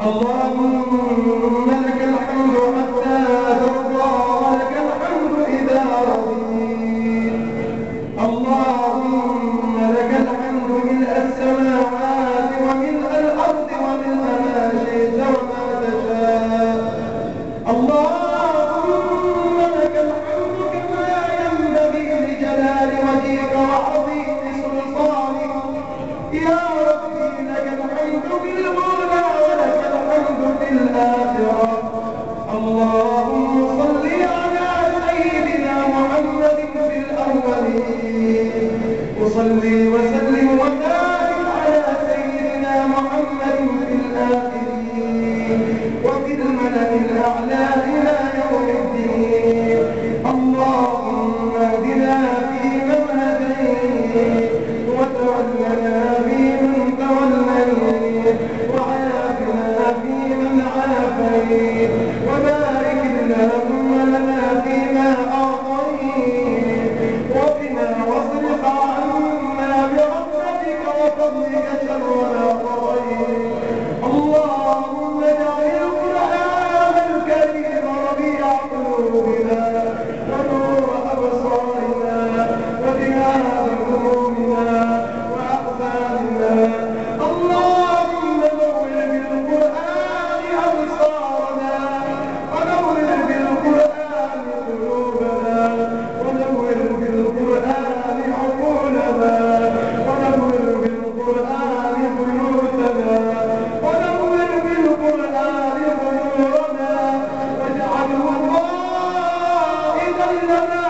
اللهم لك الحمد حتى ترضى ولك الحمد إذا رضيت. اللهم لك الحمد ملء السماوات وملء الأرض وملء ما شئت وما تشاء. اللهم لك الحمد كما ينبغي لجلال وجهك وعظيم سلطانك. يا buen. Allahu